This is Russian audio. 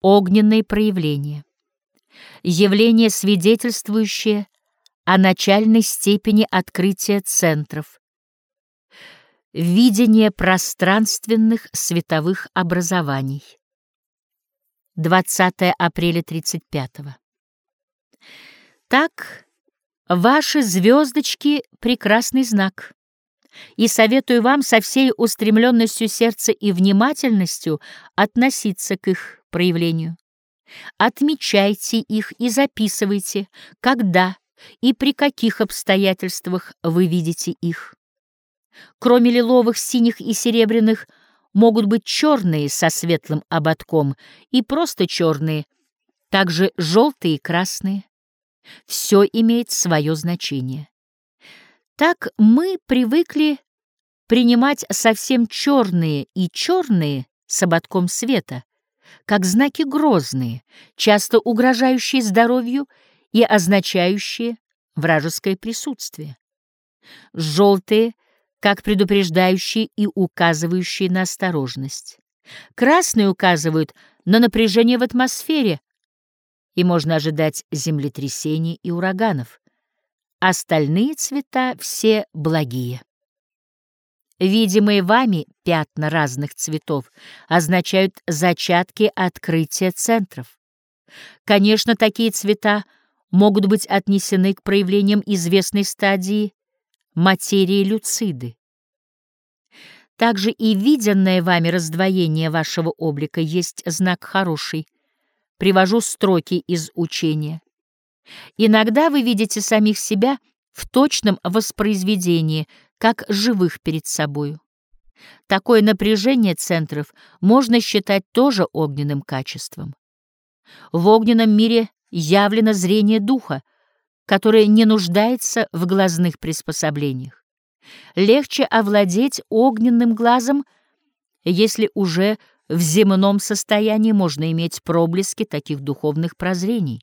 огненные проявления, явление, свидетельствующее о начальной степени открытия центров, видение пространственных световых образований. 20 апреля 35 -го. Так, ваши звездочки — прекрасный знак и советую вам со всей устремленностью сердца и внимательностью относиться к их проявлению. Отмечайте их и записывайте, когда и при каких обстоятельствах вы видите их. Кроме лиловых, синих и серебряных могут быть черные со светлым ободком и просто черные, также желтые и красные. Все имеет свое значение. Так мы привыкли принимать совсем черные и черные с ободком света, как знаки грозные, часто угрожающие здоровью и означающие вражеское присутствие. Желтые, как предупреждающие и указывающие на осторожность. Красные указывают на напряжение в атмосфере, и можно ожидать землетрясений и ураганов. Остальные цвета все благие. Видимые вами пятна разных цветов означают зачатки открытия центров. Конечно, такие цвета могут быть отнесены к проявлениям известной стадии материи люциды. Также и виденное вами раздвоение вашего облика есть знак хороший. Привожу строки из учения. Иногда вы видите самих себя в точном воспроизведении, как живых перед собою. Такое напряжение центров можно считать тоже огненным качеством. В огненном мире явлено зрение духа, которое не нуждается в глазных приспособлениях. Легче овладеть огненным глазом, если уже в земном состоянии можно иметь проблески таких духовных прозрений.